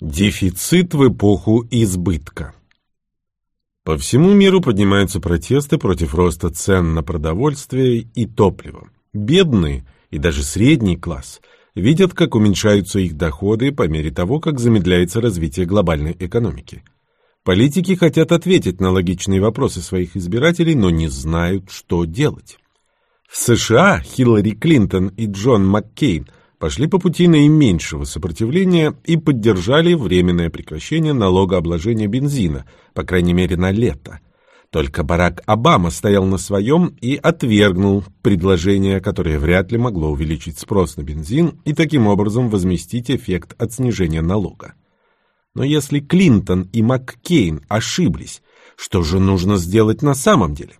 Дефицит в эпоху избытка. По всему миру поднимаются протесты против роста цен на продовольствие и топливо. Бедные и даже средний класс видят, как уменьшаются их доходы по мере того, как замедляется развитие глобальной экономики. Политики хотят ответить на логичные вопросы своих избирателей, но не знают, что делать. В США Хиллари Клинтон и Джон Маккейн – пошли по пути наименьшего сопротивления и поддержали временное прекращение налогообложения бензина, по крайней мере на лето. Только Барак Обама стоял на своем и отвергнул предложение, которое вряд ли могло увеличить спрос на бензин и таким образом возместить эффект от снижения налога. Но если Клинтон и Маккейн ошиблись, что же нужно сделать на самом деле?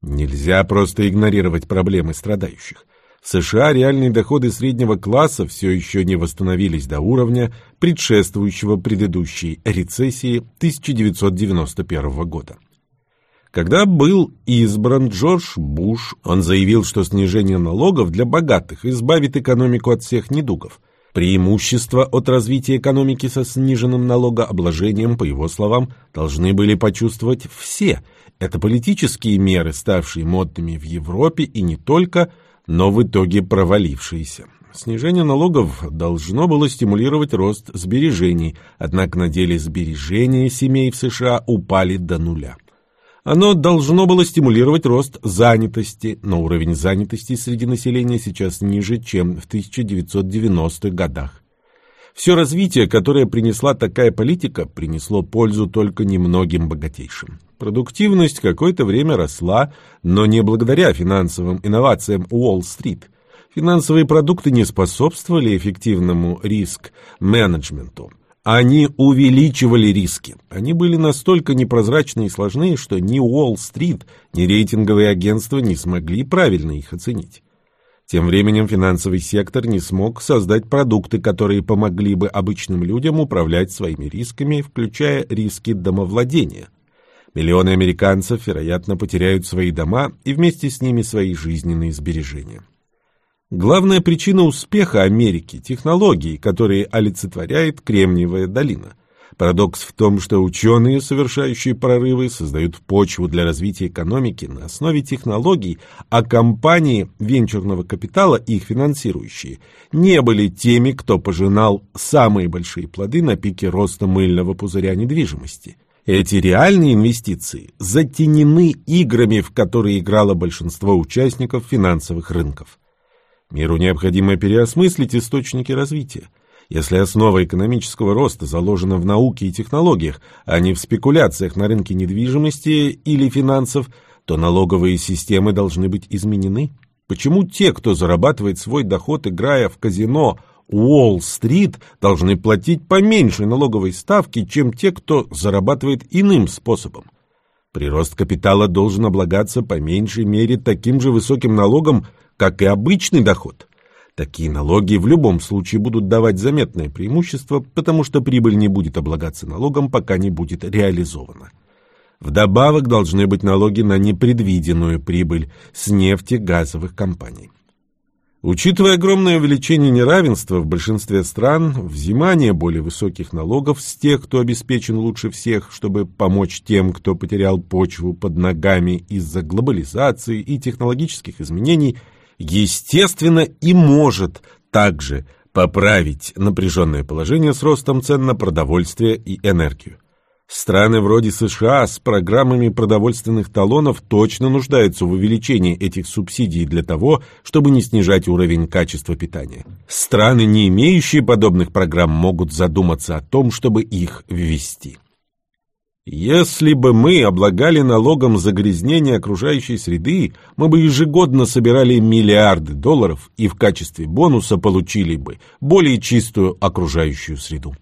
Нельзя просто игнорировать проблемы страдающих. США реальные доходы среднего класса все еще не восстановились до уровня, предшествующего предыдущей рецессии 1991 года. Когда был избран Джордж Буш, он заявил, что снижение налогов для богатых избавит экономику от всех недугов. Преимущества от развития экономики со сниженным налогообложением, по его словам, должны были почувствовать все. Это политические меры, ставшие модными в Европе и не только – но в итоге провалившиеся. Снижение налогов должно было стимулировать рост сбережений, однако на деле сбережения семей в США упали до нуля. Оно должно было стимулировать рост занятости, но уровень занятости среди населения сейчас ниже, чем в 1990-х годах. Все развитие, которое принесла такая политика, принесло пользу только немногим богатейшим. Продуктивность какое-то время росла, но не благодаря финансовым инновациям Уолл-стрит. Финансовые продукты не способствовали эффективному риск-менеджменту. Они увеличивали риски. Они были настолько непрозрачны и сложны, что ни Уолл-стрит, ни рейтинговые агентства не смогли правильно их оценить. Тем временем финансовый сектор не смог создать продукты, которые помогли бы обычным людям управлять своими рисками, включая риски домовладения. Миллионы американцев, вероятно, потеряют свои дома и вместе с ними свои жизненные сбережения. Главная причина успеха Америки – технологии, которые олицетворяет Кремниевая долина – Парадокс в том, что ученые, совершающие прорывы, создают почву для развития экономики на основе технологий, а компании венчурного капитала, их финансирующие, не были теми, кто пожинал самые большие плоды на пике роста мыльного пузыря недвижимости. Эти реальные инвестиции затенены играми, в которые играло большинство участников финансовых рынков. Миру необходимо переосмыслить источники развития. Если основа экономического роста заложена в науке и технологиях, а не в спекуляциях на рынке недвижимости или финансов, то налоговые системы должны быть изменены. Почему те, кто зарабатывает свой доход, играя в казино Уолл-стрит, должны платить по меньшей налоговой ставке, чем те, кто зарабатывает иным способом? Прирост капитала должен облагаться по меньшей мере таким же высоким налогом, как и обычный доход – Такие налоги в любом случае будут давать заметное преимущество, потому что прибыль не будет облагаться налогом, пока не будет реализована. Вдобавок должны быть налоги на непредвиденную прибыль с нефтегазовых компаний. Учитывая огромное увеличение неравенства в большинстве стран, взимание более высоких налогов с тех, кто обеспечен лучше всех, чтобы помочь тем, кто потерял почву под ногами из-за глобализации и технологических изменений – естественно и может также поправить напряженное положение с ростом цен на продовольствие и энергию. Страны вроде США с программами продовольственных талонов точно нуждаются в увеличении этих субсидий для того, чтобы не снижать уровень качества питания. Страны, не имеющие подобных программ, могут задуматься о том, чтобы их ввести. Если бы мы облагали налогом загрязнение окружающей среды, мы бы ежегодно собирали миллиарды долларов и в качестве бонуса получили бы более чистую окружающую среду.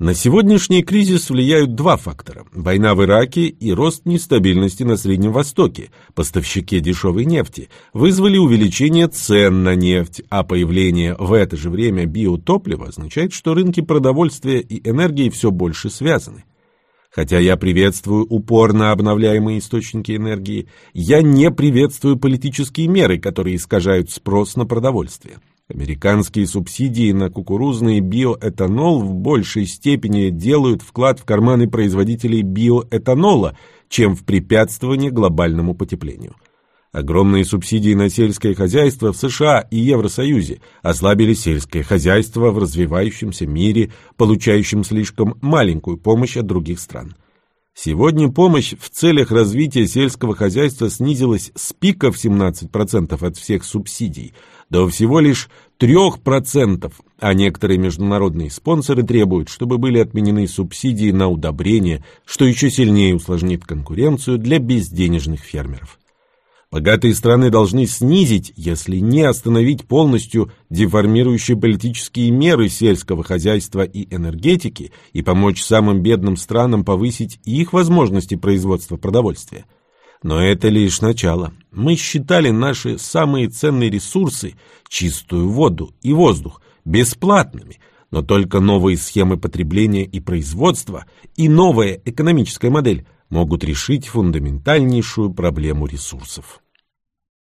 На сегодняшний кризис влияют два фактора – война в Ираке и рост нестабильности на Среднем Востоке. Поставщики дешевой нефти вызвали увеличение цен на нефть, а появление в это же время биотоплива означает, что рынки продовольствия и энергии все больше связаны. Хотя я приветствую упорно обновляемые источники энергии, я не приветствую политические меры, которые искажают спрос на продовольствие. Американские субсидии на кукурузный биоэтанол в большей степени делают вклад в карманы производителей биоэтанола, чем в препятствование глобальному потеплению. Огромные субсидии на сельское хозяйство в США и Евросоюзе ослабили сельское хозяйство в развивающемся мире, получающем слишком маленькую помощь от других стран. Сегодня помощь в целях развития сельского хозяйства снизилась с пика в 17% от всех субсидий до всего лишь 3%, а некоторые международные спонсоры требуют, чтобы были отменены субсидии на удобрения, что еще сильнее усложнит конкуренцию для безденежных фермеров. Богатые страны должны снизить, если не остановить полностью деформирующие политические меры сельского хозяйства и энергетики и помочь самым бедным странам повысить их возможности производства продовольствия. Но это лишь начало. Мы считали наши самые ценные ресурсы – чистую воду и воздух – бесплатными, но только новые схемы потребления и производства и новая экономическая модель – могут решить фундаментальнейшую проблему ресурсов.